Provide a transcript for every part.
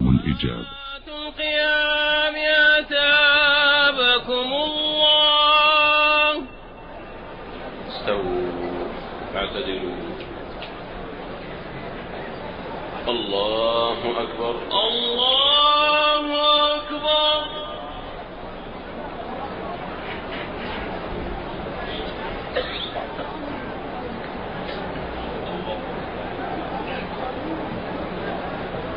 الإجابة القيام أتابكم الله. استووا اعتدلوا. الله أكبر. الله أكبر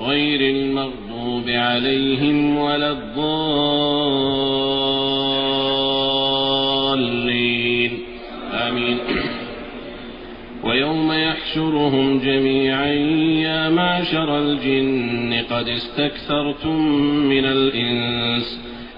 غير المغضوب عليهم ولا الضالين. آمين. ويوم يحشرهم جميعا يا معشر الجن قد استكثرتم من الإنس.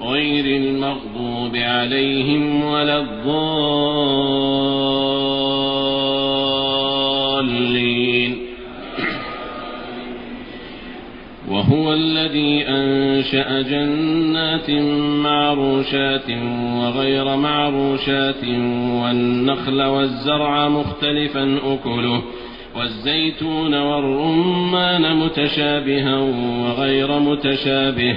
غير المغضوب عليهم ولا الضالين. وهو الذي أنشأ جنات معروشات وغير معروشات والنخل والزرع مختلفا أكله والزيتون والرمان متشابها وغير متشابه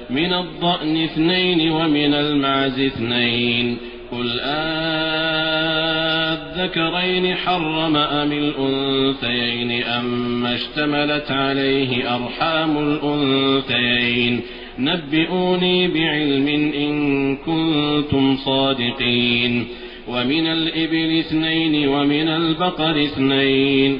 من الضأن اثنين ومن المعز اثنين. قل آذكرين حرم أم الأنثيين أما اشتملت عليه أرحام الأنثيين. نبئوني بعلم إن كنتم صادقين. ومن الإبل اثنين ومن البقر اثنين.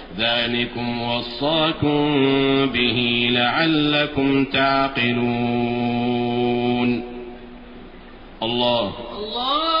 ذلكم وصاكم به لعلكم تعقلون الله. الله.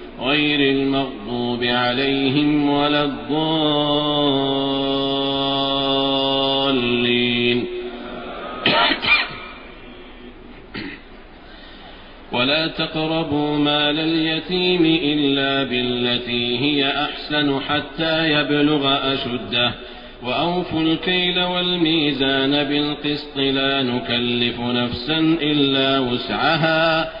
غير المغضوب عليهم ولا الضالين. ولا تقربوا مال اليتيم إلا بالتي هي أحسن حتى يبلغ أشده. وأوفوا الكيل والميزان بالقسط لا نكلف نفسا إلا وسعها.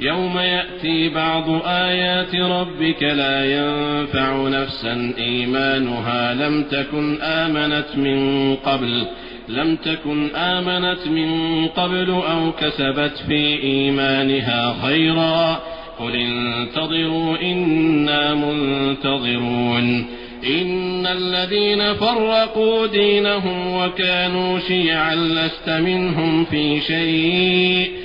يوم يأتي بعض آيات ربك لا ينفع نفسا إيمانها. لم تكن آمنت من قبل لم تكن آمنت من قبل أو كسبت في إيمانها خيرا. قل انتظروا إنا منتظرون. إن الذين فرقوا دينهم وكانوا شيعا لست منهم في شيء.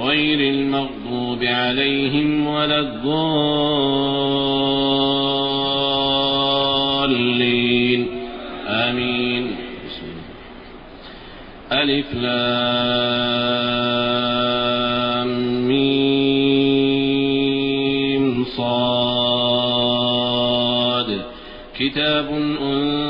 غير المغضوب عليهم ولا الضالين. آمين. ألف لام ميم صاد. كتاب أنزل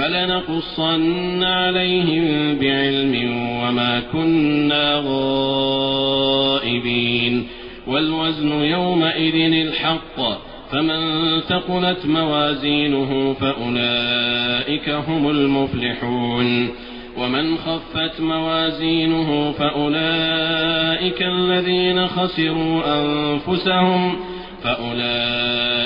فلنقصن عليهم بعلم وما كنا غائبين. والوزن يومئذ الحق فمن ثقلت موازينه فأولئك هم المفلحون. ومن خفت موازينه فأولئك الذين خسروا أنفسهم فأولئك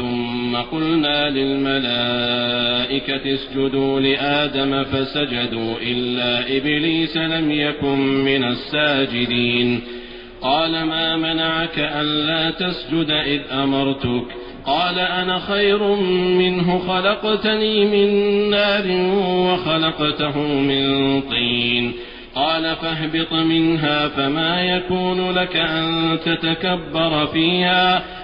ثم قلنا للملائكة اسجدوا لآدم فسجدوا إلا إبليس لم يكن من الساجدين. قال ما منعك ألا تسجد إذ أمرتك؟ قال أنا خير منه خلقتني من نار وخلقته من طين. قال فاهبط منها فما يكون لك أن تتكبر فيها.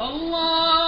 الله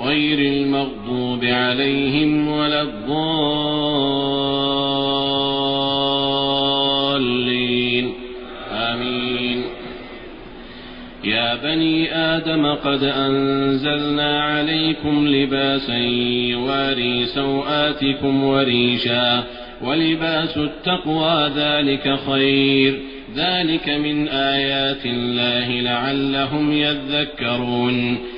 غير المغضوب عليهم ولا الضالين. آمين. يا بني آدم قد أنزلنا عليكم لباسا يواري سوآتكم وريشا ولباس التقوى ذلك خير. ذلك من آيات الله لعلهم يذكرون.